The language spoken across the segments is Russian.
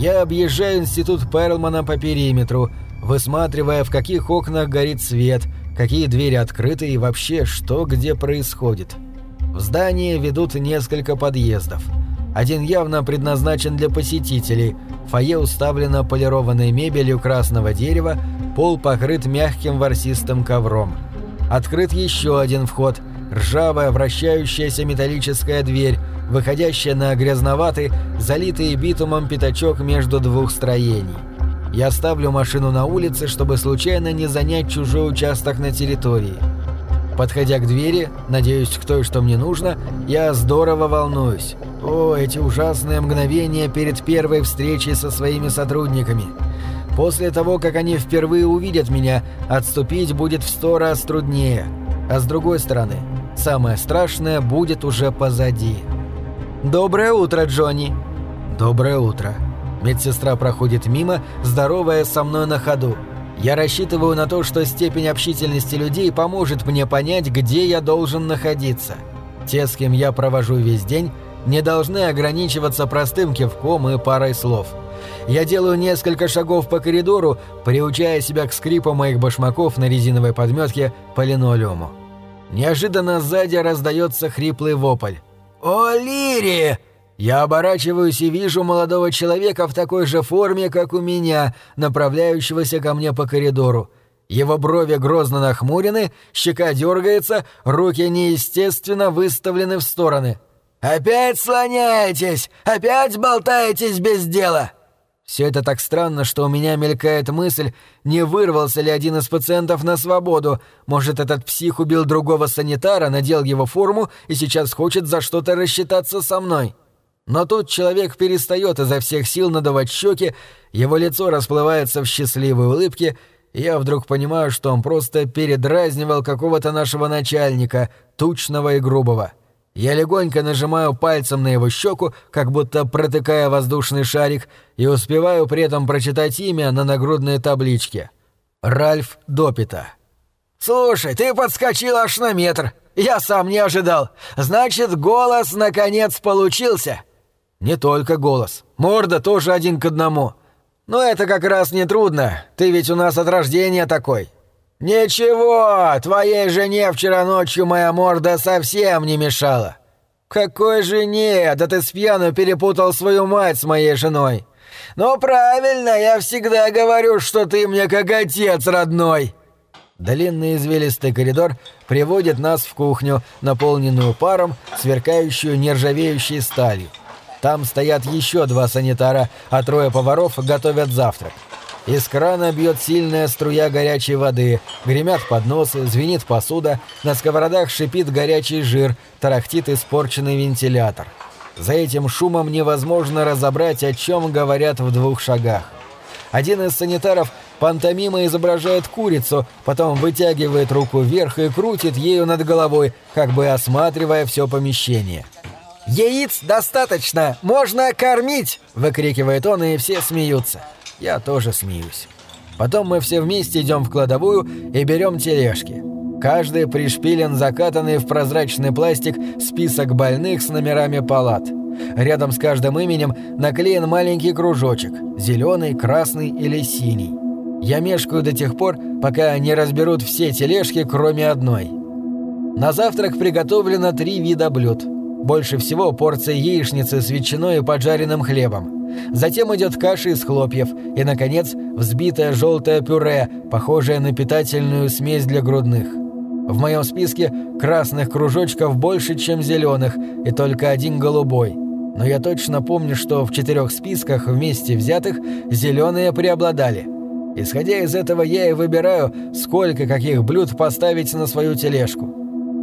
Я объезжаю институт Перлмана по периметру, высматривая, в каких окнах горит свет, какие двери открыты и вообще, что где происходит. В здание ведут несколько подъездов. Один явно предназначен для посетителей. Фойе уставлено полированной мебелью красного дерева, пол покрыт мягким ворсистым ковром. Открыт еще один вход – ржавая вращающаяся металлическая дверь, выходящая на грязноватый, залитый битумом пятачок между двух строений. Я ставлю машину на улице, чтобы случайно не занять чужой участок на территории. Подходя к двери, надеюсь, к той, что мне нужно, я здорово волнуюсь. О, эти ужасные мгновения перед первой встречей со своими сотрудниками. После того, как они впервые увидят меня, отступить будет в сто раз труднее. А с другой стороны, самое страшное будет уже позади. «Доброе утро, Джонни!» «Доброе утро!» Медсестра проходит мимо, здоровая со мной на ходу. Я рассчитываю на то, что степень общительности людей поможет мне понять, где я должен находиться. Те, с кем я провожу весь день, не должны ограничиваться простым кивком и парой слов. Я делаю несколько шагов по коридору, приучая себя к скрипу моих башмаков на резиновой подметке по линолеуму. Неожиданно сзади раздается хриплый вопль. «О, Лири!» Я оборачиваюсь и вижу молодого человека в такой же форме, как у меня, направляющегося ко мне по коридору. Его брови грозно нахмурены, щека дергается, руки неестественно выставлены в стороны. «Опять слоняетесь! Опять болтаетесь без дела!» Все это так странно, что у меня мелькает мысль, не вырвался ли один из пациентов на свободу. Может, этот псих убил другого санитара, надел его форму и сейчас хочет за что-то рассчитаться со мной. Но тут человек перестает изо всех сил надавать щеки, его лицо расплывается в счастливой улыбке, и я вдруг понимаю, что он просто передразнивал какого-то нашего начальника, тучного и грубого. Я легонько нажимаю пальцем на его щеку, как будто протыкая воздушный шарик, и успеваю при этом прочитать имя на нагрудной табличке. Ральф Допита. «Слушай, ты подскочил аж на метр. Я сам не ожидал. Значит, голос наконец получился». «Не только голос. Морда тоже один к одному. Но это как раз не трудно. Ты ведь у нас от рождения такой». «Ничего, твоей жене вчера ночью моя морда совсем не мешала». «Какой жене? Да ты с пьяну перепутал свою мать с моей женой». «Ну правильно, я всегда говорю, что ты мне как отец родной». Длинный извилистый коридор приводит нас в кухню, наполненную паром, сверкающую нержавеющей сталью. Там стоят еще два санитара, а трое поваров готовят завтрак. Из крана бьет сильная струя горячей воды, гремят подносы, звенит посуда, на сковородах шипит горячий жир, тарахтит испорченный вентилятор. За этим шумом невозможно разобрать, о чем говорят в двух шагах. Один из санитаров пантомимо изображает курицу, потом вытягивает руку вверх и крутит ею над головой, как бы осматривая все помещение. «Яиц достаточно! Можно кормить!» — выкрикивает он, и все смеются. Я тоже смеюсь. Потом мы все вместе идем в кладовую и берем тележки. Каждый пришпилен закатанный в прозрачный пластик список больных с номерами палат. Рядом с каждым именем наклеен маленький кружочек – зеленый, красный или синий. Я мешкаю до тех пор, пока не разберут все тележки, кроме одной. На завтрак приготовлено три вида блюд – больше всего порция яичницы с ветчиной и поджаренным хлебом. Затем идет каша из хлопьев и, наконец, взбитое желтое пюре, похожее на питательную смесь для грудных. В моем списке красных кружочков больше, чем зеленых, и только один голубой. Но я точно помню, что в четырех списках вместе взятых зеленые преобладали. Исходя из этого я и выбираю, сколько каких блюд поставить на свою тележку.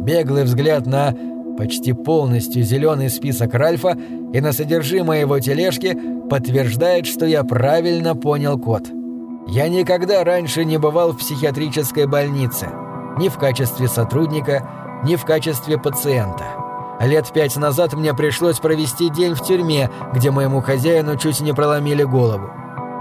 Беглый взгляд на почти полностью зеленый список Ральфа и на содержимое его тележки подтверждает, что я правильно понял код. Я никогда раньше не бывал в психиатрической больнице. Ни в качестве сотрудника, ни в качестве пациента. Лет пять назад мне пришлось провести день в тюрьме, где моему хозяину чуть не проломили голову.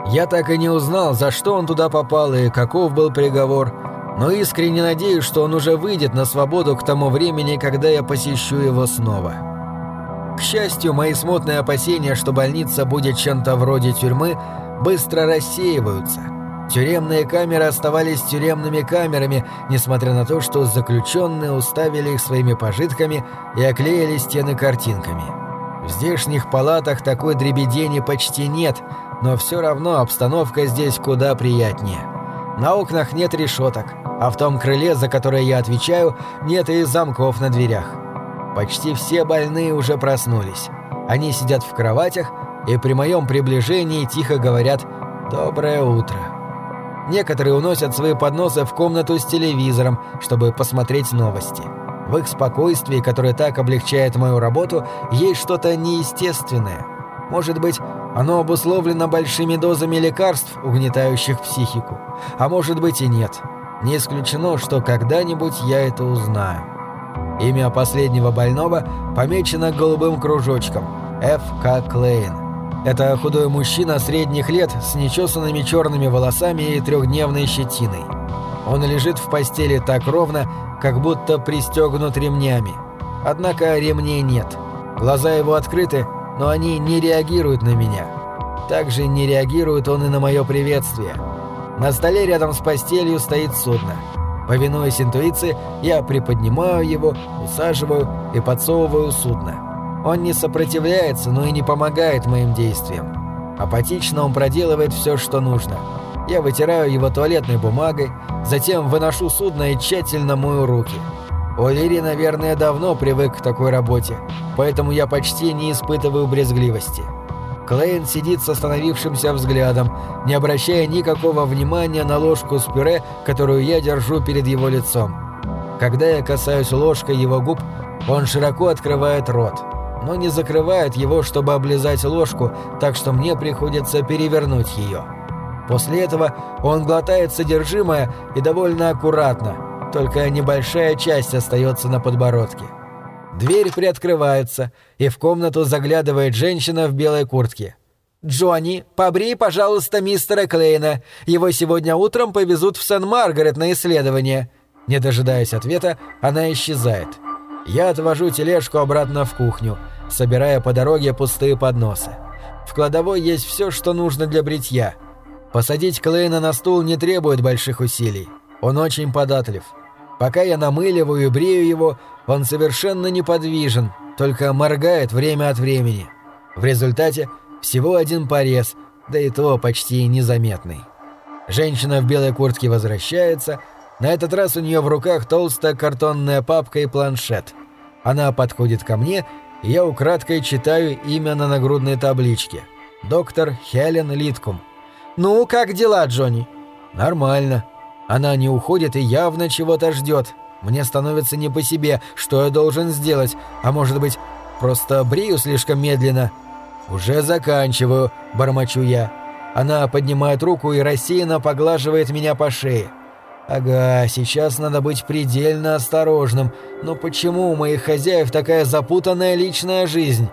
Я так и не узнал, за что он туда попал и каков был приговор, но искренне надеюсь, что он уже выйдет на свободу к тому времени, когда я посещу его снова. К счастью, мои смутные опасения, что больница будет чем-то вроде тюрьмы, быстро рассеиваются. Тюремные камеры оставались тюремными камерами, несмотря на то, что заключенные уставили их своими пожитками и оклеили стены картинками. В здешних палатах такой дребедени почти нет, но все равно обстановка здесь куда приятнее. На окнах нет решеток, а в том крыле, за которое я отвечаю, нет и замков на дверях. Почти все больные уже проснулись. Они сидят в кроватях и при моем приближении тихо говорят «Доброе утро». Некоторые уносят свои подносы в комнату с телевизором, чтобы посмотреть новости. В их спокойствии, которое так облегчает мою работу, есть что-то неестественное. Может быть, оно обусловлено большими дозами лекарств, угнетающих психику. А может быть и нет. Не исключено, что когда-нибудь я это узнаю. Имя последнего больного помечено голубым кружочком – Ф.К. Клейн. Это худой мужчина средних лет с нечесанными черными волосами и трехдневной щетиной. Он лежит в постели так ровно, как будто пристегнут ремнями. Однако ремней нет. Глаза его открыты, но они не реагируют на меня. Также не реагирует он и на мое приветствие. На столе рядом с постелью стоит судно. Повинуясь интуиции, я приподнимаю его, усаживаю и подсовываю судно. Он не сопротивляется, но и не помогает моим действиям. Апатично он проделывает все, что нужно. Я вытираю его туалетной бумагой, затем выношу судно и тщательно мою руки. О'Лири, наверное, давно привык к такой работе, поэтому я почти не испытываю брезгливости. Клейн сидит с остановившимся взглядом, не обращая никакого внимания на ложку с пюре, которую я держу перед его лицом. Когда я касаюсь ложкой его губ, он широко открывает рот но не закрывает его, чтобы облизать ложку, так что мне приходится перевернуть ее. После этого он глотает содержимое и довольно аккуратно, только небольшая часть остается на подбородке. Дверь приоткрывается, и в комнату заглядывает женщина в белой куртке. «Джонни, побрей, пожалуйста, мистера Клейна. Его сегодня утром повезут в Сан-Маргарет на исследование». Не дожидаясь ответа, она исчезает. Я отвожу тележку обратно в кухню, собирая по дороге пустые подносы. В кладовой есть все, что нужно для бритья. Посадить Клейна на стул не требует больших усилий. Он очень податлив. Пока я намыливаю и брею его, он совершенно неподвижен, только моргает время от времени. В результате всего один порез, да и то почти незаметный. Женщина в белой куртке возвращается — на этот раз у нее в руках толстая картонная папка и планшет. Она подходит ко мне, и я украдкой читаю имя на нагрудной табличке. Доктор Хелен Литкум. «Ну, как дела, Джонни?» «Нормально. Она не уходит и явно чего-то ждет. Мне становится не по себе, что я должен сделать, а может быть, просто брею слишком медленно». «Уже заканчиваю», — бормочу я. Она поднимает руку и рассеянно поглаживает меня по шее. Ага, сейчас надо быть предельно осторожным. Но почему у моих хозяев такая запутанная личная жизнь?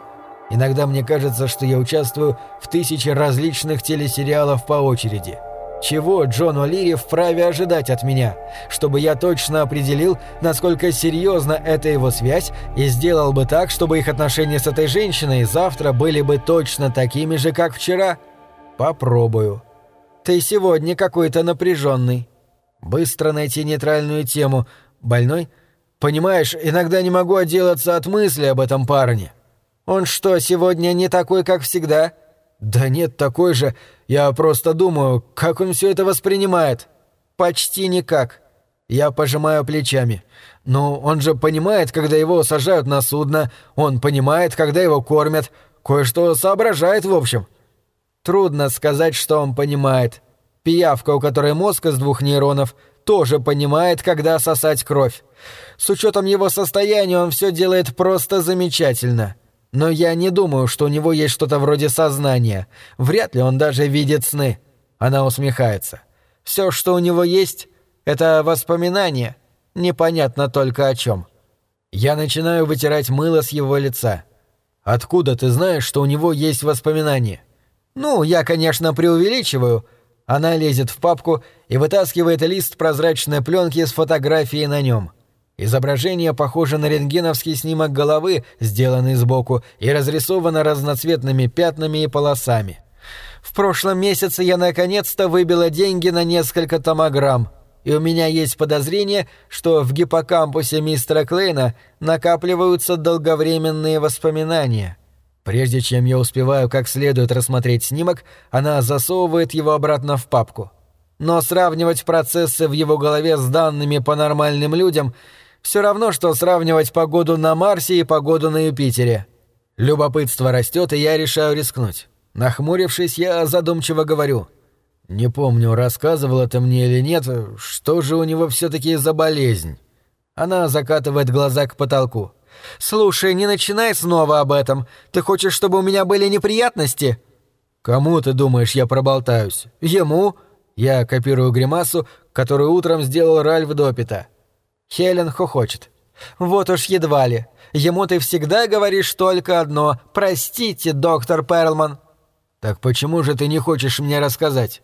Иногда мне кажется, что я участвую в тысяче различных телесериалов по очереди. Чего Джон О'Лири вправе ожидать от меня? Чтобы я точно определил, насколько серьезна эта его связь и сделал бы так, чтобы их отношения с этой женщиной завтра были бы точно такими же, как вчера? Попробую. Ты сегодня какой-то напряженный. Быстро найти нейтральную тему. Больной? Понимаешь, иногда не могу отделаться от мысли об этом парне. Он что, сегодня не такой, как всегда? Да нет, такой же. Я просто думаю, как он все это воспринимает. Почти никак. Я пожимаю плечами. Но он же понимает, когда его сажают на судно, он понимает, когда его кормят, кое-что соображает в общем. Трудно сказать, что он понимает. Пиявка, у которой мозг из двух нейронов, тоже понимает, когда сосать кровь. С учетом его состояния он все делает просто замечательно. Но я не думаю, что у него есть что-то вроде сознания. Вряд ли он даже видит сны. Она усмехается. Все, что у него есть, это воспоминания. Непонятно только о чем. Я начинаю вытирать мыло с его лица. Откуда ты знаешь, что у него есть воспоминания? Ну, я, конечно, преувеличиваю, она лезет в папку и вытаскивает лист прозрачной пленки с фотографией на нем. Изображение похоже на рентгеновский снимок головы, сделанный сбоку, и разрисовано разноцветными пятнами и полосами. В прошлом месяце я наконец-то выбила деньги на несколько томограмм, и у меня есть подозрение, что в гиппокампусе мистера Клейна накапливаются долговременные воспоминания. Прежде чем я успеваю как следует рассмотреть снимок, она засовывает его обратно в папку. Но сравнивать процессы в его голове с данными по нормальным людям все равно, что сравнивать погоду на Марсе и погоду на Юпитере. Любопытство растет, и я решаю рискнуть. Нахмурившись, я задумчиво говорю. «Не помню, рассказывал это мне или нет, что же у него все таки за болезнь?» Она закатывает глаза к потолку. «Слушай, не начинай снова об этом. Ты хочешь, чтобы у меня были неприятности?» «Кому, ты думаешь, я проболтаюсь? Ему?» Я копирую гримасу, которую утром сделал Ральф Допита. Хелен хохочет. «Вот уж едва ли. Ему ты всегда говоришь только одно. Простите, доктор Перлман». «Так почему же ты не хочешь мне рассказать?»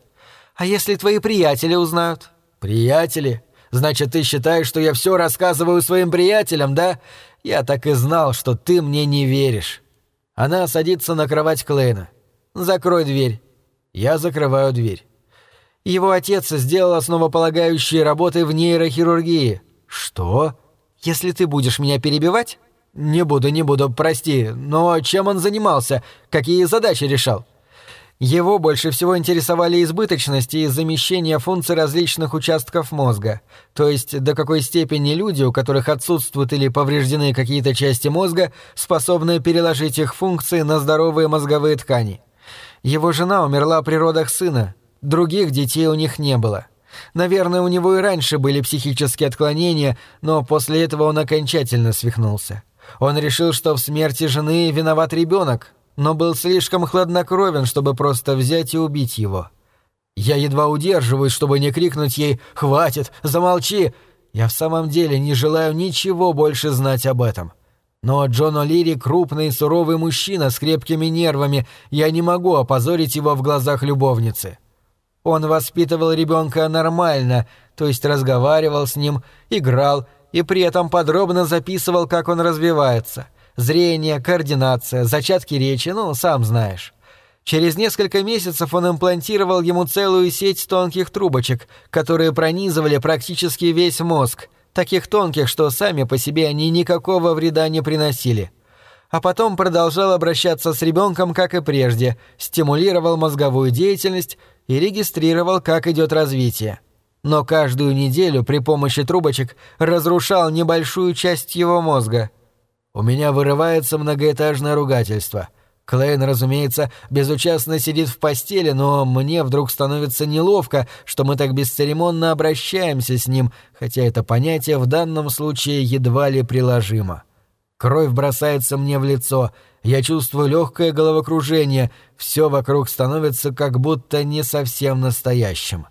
«А если твои приятели узнают?» «Приятели? Значит, ты считаешь, что я все рассказываю своим приятелям, да? Я так и знал, что ты мне не веришь». Она садится на кровать Клейна. «Закрой дверь». Я закрываю дверь. Его отец сделал основополагающие работы в нейрохирургии. Что? Если ты будешь меня перебивать? Не буду, не буду, прости. Но чем он занимался? Какие задачи решал? Его больше всего интересовали избыточность и замещение функций различных участков мозга, то есть до какой степени люди, у которых отсутствуют или повреждены какие-то части мозга, способны переложить их функции на здоровые мозговые ткани. Его жена умерла при родах сына, Других детей у них не было. Наверное, у него и раньше были психические отклонения, но после этого он окончательно свихнулся. Он решил, что в смерти жены виноват ребенок, но был слишком хладнокровен, чтобы просто взять и убить его. Я едва удерживаюсь, чтобы не крикнуть ей «Хватит! Замолчи!» Я в самом деле не желаю ничего больше знать об этом. Но Джон О'Лири крупный суровый мужчина с крепкими нервами, я не могу опозорить его в глазах любовницы. Он воспитывал ребенка нормально, то есть разговаривал с ним, играл и при этом подробно записывал, как он развивается. Зрение, координация, зачатки речи, ну, сам знаешь. Через несколько месяцев он имплантировал ему целую сеть тонких трубочек, которые пронизывали практически весь мозг, таких тонких, что сами по себе они никакого вреда не приносили. А потом продолжал обращаться с ребенком, как и прежде, стимулировал мозговую деятельность и регистрировал, как идет развитие. Но каждую неделю при помощи трубочек разрушал небольшую часть его мозга. У меня вырывается многоэтажное ругательство. Клейн, разумеется, безучастно сидит в постели, но мне вдруг становится неловко, что мы так бесцеремонно обращаемся с ним, хотя это понятие в данном случае едва ли приложимо. Кровь бросается мне в лицо. Я чувствую легкое головокружение. Все вокруг становится как будто не совсем настоящим.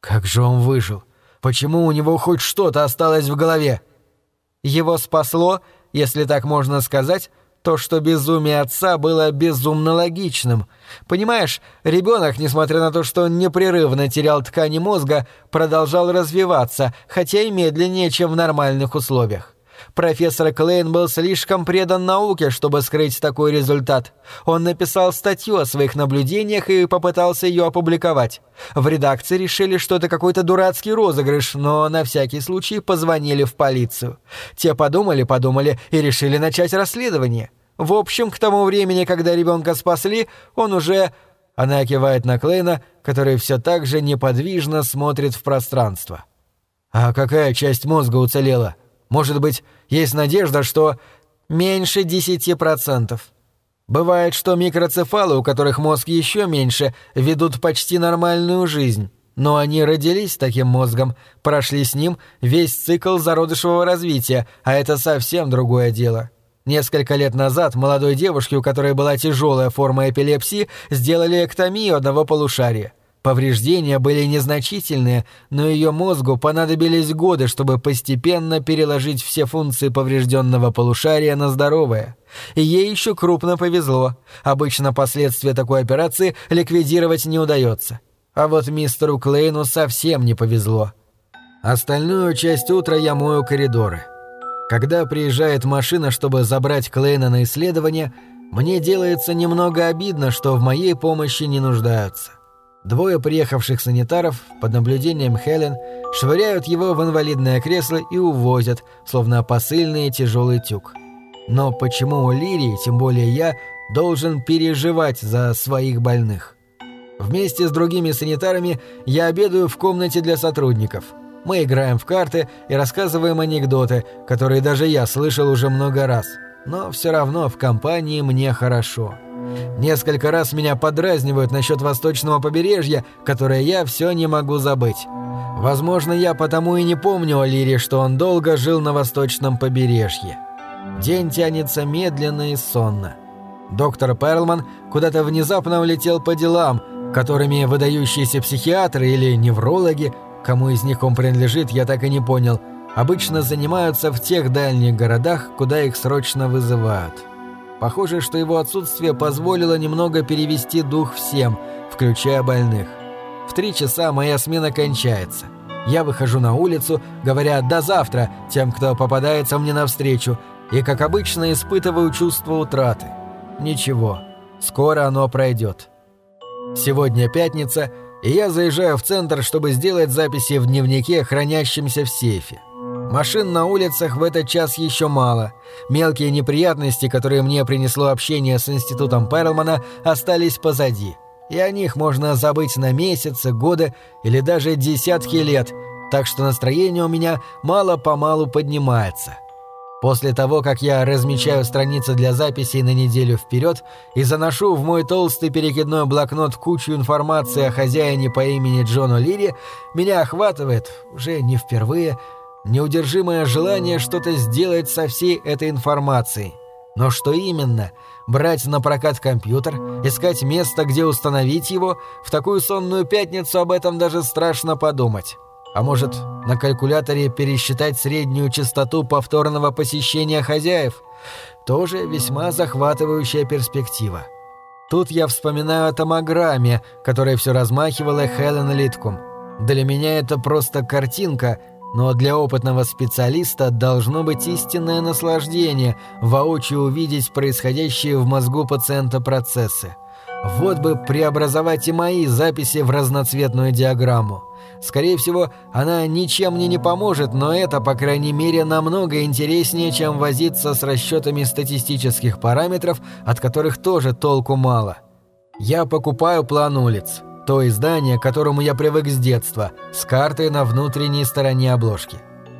Как же он выжил? Почему у него хоть что-то осталось в голове? Его спасло, если так можно сказать, то, что безумие отца было безумно логичным. Понимаешь, ребенок, несмотря на то, что он непрерывно терял ткани мозга, продолжал развиваться, хотя и медленнее, чем в нормальных условиях. Профессор Клейн был слишком предан науке, чтобы скрыть такой результат. Он написал статью о своих наблюдениях и попытался ее опубликовать. В редакции решили, что это какой-то дурацкий розыгрыш, но на всякий случай позвонили в полицию. Те подумали-подумали и решили начать расследование. В общем, к тому времени, когда ребенка спасли, он уже... Она кивает на Клейна, который все так же неподвижно смотрит в пространство. «А какая часть мозга уцелела?» Может быть, есть надежда, что меньше 10%. Бывает, что микроцефалы, у которых мозг еще меньше, ведут почти нормальную жизнь. Но они родились таким мозгом, прошли с ним весь цикл зародышевого развития, а это совсем другое дело. Несколько лет назад молодой девушке, у которой была тяжелая форма эпилепсии, сделали эктомию одного полушария. Повреждения были незначительные, но ее мозгу понадобились годы, чтобы постепенно переложить все функции поврежденного полушария на здоровое. И ей еще крупно повезло. Обычно последствия такой операции ликвидировать не удается. А вот мистеру Клейну совсем не повезло. Остальную часть утра я мою коридоры. Когда приезжает машина, чтобы забрать Клейна на исследование, мне делается немного обидно, что в моей помощи не нуждаются. Двое приехавших санитаров под наблюдением Хелен швыряют его в инвалидное кресло и увозят, словно посыльный тяжелый тюк. Но почему у Лирии, тем более я, должен переживать за своих больных? Вместе с другими санитарами я обедаю в комнате для сотрудников. Мы играем в карты и рассказываем анекдоты, которые даже я слышал уже много раз. Но все равно в компании мне хорошо. Несколько раз меня подразнивают насчет восточного побережья, которое я все не могу забыть. Возможно, я потому и не помню о Лире, что он долго жил на восточном побережье. День тянется медленно и сонно. Доктор Перлман куда-то внезапно улетел по делам, которыми выдающиеся психиатры или неврологи, кому из них он принадлежит, я так и не понял, обычно занимаются в тех дальних городах, куда их срочно вызывают. Похоже, что его отсутствие позволило немного перевести дух всем, включая больных. В три часа моя смена кончается. Я выхожу на улицу, говоря «до завтра» тем, кто попадается мне навстречу, и, как обычно, испытываю чувство утраты. Ничего, скоро оно пройдет. Сегодня пятница, и я заезжаю в центр, чтобы сделать записи в дневнике, хранящемся в сейфе. Машин на улицах в этот час еще мало. Мелкие неприятности, которые мне принесло общение с институтом Перлмана, остались позади. И о них можно забыть на месяцы, годы или даже десятки лет, так что настроение у меня мало-помалу поднимается. После того, как я размечаю страницы для записей на неделю вперед и заношу в мой толстый перекидной блокнот кучу информации о хозяине по имени Джону Лири, меня охватывает, уже не впервые, неудержимое желание что-то сделать со всей этой информацией. Но что именно? Брать на прокат компьютер, искать место, где установить его, в такую сонную пятницу об этом даже страшно подумать. А может, на калькуляторе пересчитать среднюю частоту повторного посещения хозяев? Тоже весьма захватывающая перспектива. Тут я вспоминаю о томограмме, которой все размахивала Хелен Литкум. Для меня это просто картинка, но для опытного специалиста должно быть истинное наслаждение воочию увидеть происходящие в мозгу пациента процессы. Вот бы преобразовать и мои записи в разноцветную диаграмму. Скорее всего, она ничем мне не поможет, но это, по крайней мере, намного интереснее, чем возиться с расчетами статистических параметров, от которых тоже толку мало. Я покупаю план улиц. То издание, к которому я привык с детства, с картой на внутренней стороне обложки.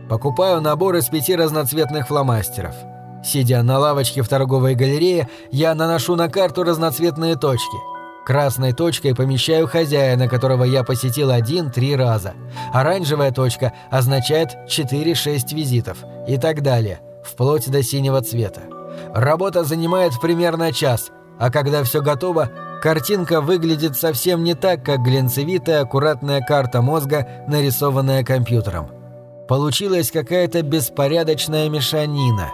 Покупаю набор из пяти разноцветных фломастеров. Сидя на лавочке в торговой галерее, я наношу на карту разноцветные точки – Красной точкой помещаю хозяина, которого я посетил один-три раза. Оранжевая точка означает 4-6 визитов и так далее, вплоть до синего цвета. Работа занимает примерно час, а когда все готово, картинка выглядит совсем не так, как глинцевитая аккуратная карта мозга, нарисованная компьютером. Получилась какая-то беспорядочная мешанина.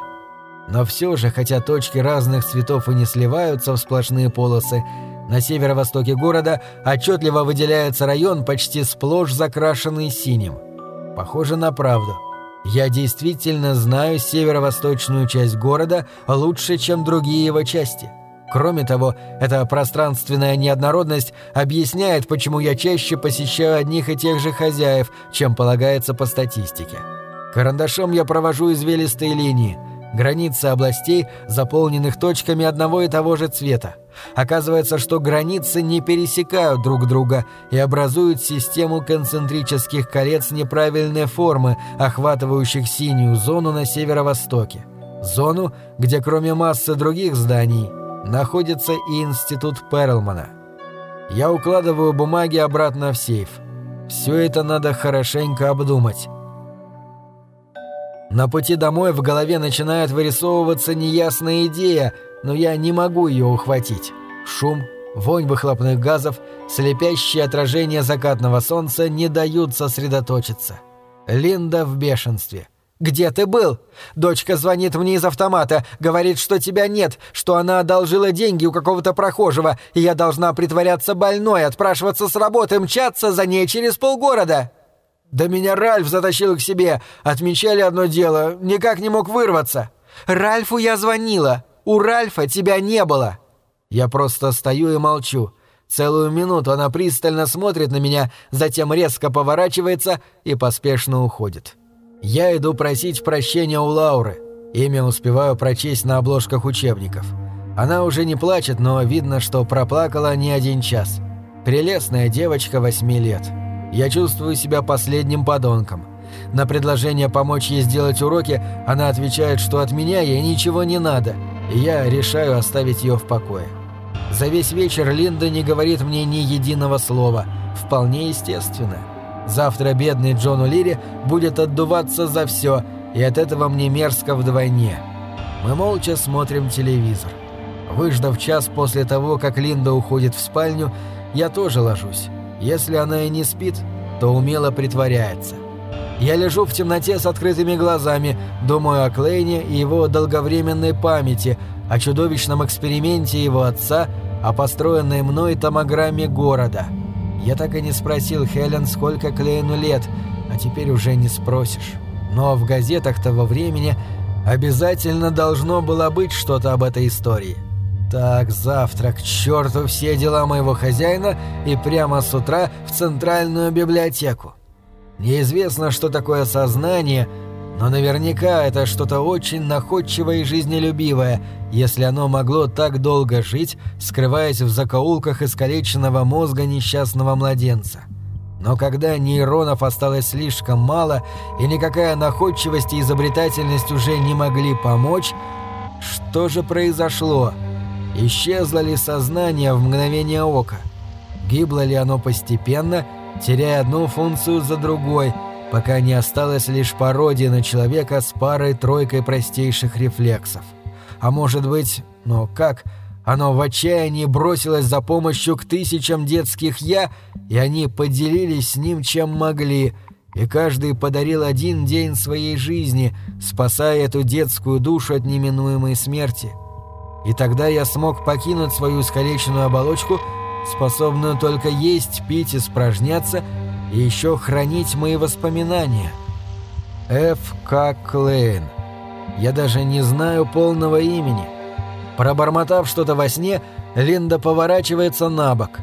Но все же, хотя точки разных цветов и не сливаются в сплошные полосы, на северо-востоке города отчетливо выделяется район, почти сплошь закрашенный синим. Похоже на правду. Я действительно знаю северо-восточную часть города лучше, чем другие его части. Кроме того, эта пространственная неоднородность объясняет, почему я чаще посещаю одних и тех же хозяев, чем полагается по статистике. Карандашом я провожу извилистые линии – границы областей, заполненных точками одного и того же цвета. Оказывается, что границы не пересекают друг друга и образуют систему концентрических колец неправильной формы, охватывающих синюю зону на северо-востоке. Зону, где кроме массы других зданий находится и институт Перлмана. Я укладываю бумаги обратно в сейф. Все это надо хорошенько обдумать. На пути домой в голове начинает вырисовываться неясная идея, но я не могу ее ухватить. Шум, вонь выхлопных газов, слепящие отражения закатного солнца не дают сосредоточиться. Линда в бешенстве. «Где ты был? Дочка звонит мне из автомата, говорит, что тебя нет, что она одолжила деньги у какого-то прохожего, и я должна притворяться больной, отпрашиваться с работы, мчаться за ней через полгорода». Да меня Ральф затащил к себе. Отмечали одно дело. Никак не мог вырваться. Ральфу я звонила. У Ральфа тебя не было. Я просто стою и молчу. Целую минуту она пристально смотрит на меня, затем резко поворачивается и поспешно уходит. Я иду просить прощения у Лауры. Имя успеваю прочесть на обложках учебников. Она уже не плачет, но видно, что проплакала не один час. Прелестная девочка восьми лет. Я чувствую себя последним подонком. На предложение помочь ей сделать уроки она отвечает, что от меня ей ничего не надо, и я решаю оставить ее в покое. За весь вечер Линда не говорит мне ни единого слова. Вполне естественно. Завтра бедный Джон Улири будет отдуваться за все, и от этого мне мерзко вдвойне. Мы молча смотрим телевизор. Выждав час после того, как Линда уходит в спальню, я тоже ложусь. Если она и не спит, то умело притворяется. Я лежу в темноте с открытыми глазами, думаю о Клейне и его долговременной памяти, о чудовищном эксперименте его отца, о построенной мной томограмме города. Я так и не спросил Хелен, сколько Клейну лет, а теперь уже не спросишь. Но в газетах того времени обязательно должно было быть что-то об этой истории. Так, завтра к черту все дела моего хозяина и прямо с утра в центральную библиотеку. Неизвестно, что такое сознание, но наверняка это что-то очень находчивое и жизнелюбивое, если оно могло так долго жить, скрываясь в закоулках искалеченного мозга несчастного младенца. Но когда нейронов осталось слишком мало, и никакая находчивость и изобретательность уже не могли помочь, что же произошло? Исчезло ли сознание в мгновение ока? Гибло ли оно постепенно, теряя одну функцию за другой, пока не осталось лишь пародия на человека с парой-тройкой простейших рефлексов? А может быть, но как, оно в отчаянии бросилось за помощью к тысячам детских «я», и они поделились с ним чем могли, и каждый подарил один день своей жизни, спасая эту детскую душу от неминуемой смерти – и тогда я смог покинуть свою искалеченную оболочку, способную только есть, пить, испражняться и еще хранить мои воспоминания. Ф. К. Клейн. Я даже не знаю полного имени. Пробормотав что-то во сне, Линда поворачивается на бок.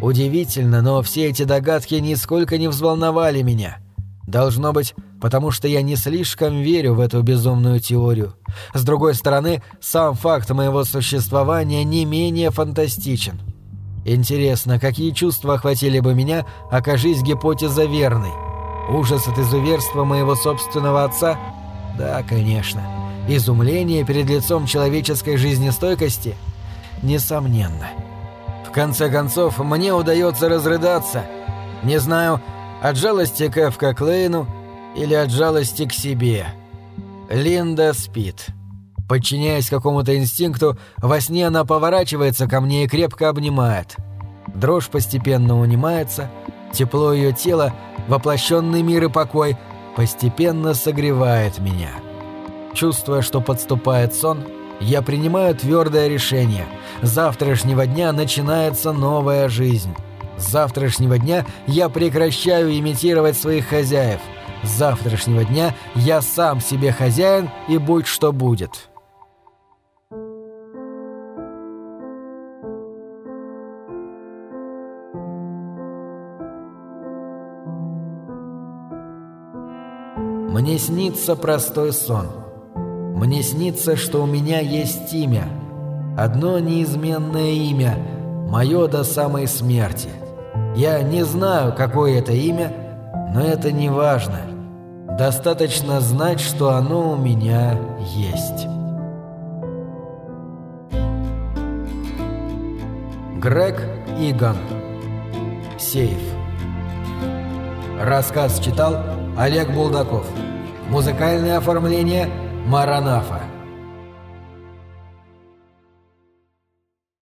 Удивительно, но все эти догадки нисколько не взволновали меня. Должно быть, потому что я не слишком верю в эту безумную теорию. С другой стороны, сам факт моего существования не менее фантастичен. Интересно, какие чувства охватили бы меня, окажись гипотеза верной? Ужас от изуверства моего собственного отца? Да, конечно. Изумление перед лицом человеческой жизнестойкости? Несомненно. В конце концов, мне удается разрыдаться. Не знаю, от жалости к Эвка Клейну или от жалости к себе. Линда спит. Подчиняясь какому-то инстинкту, во сне она поворачивается ко мне и крепко обнимает. Дрожь постепенно унимается, тепло ее тела, воплощенный мир и покой, постепенно согревает меня. Чувствуя, что подступает сон, я принимаю твердое решение. С завтрашнего дня начинается новая жизнь. С завтрашнего дня я прекращаю имитировать своих хозяев. С завтрашнего дня я сам себе хозяин и будь что будет. Мне снится простой сон. Мне снится, что у меня есть имя. Одно неизменное имя, мое до самой смерти – я не знаю, какое это имя, но это не важно. Достаточно знать, что оно у меня есть. Грег Иган Сейф Рассказ читал Олег Булдаков Музыкальное оформление Маранафа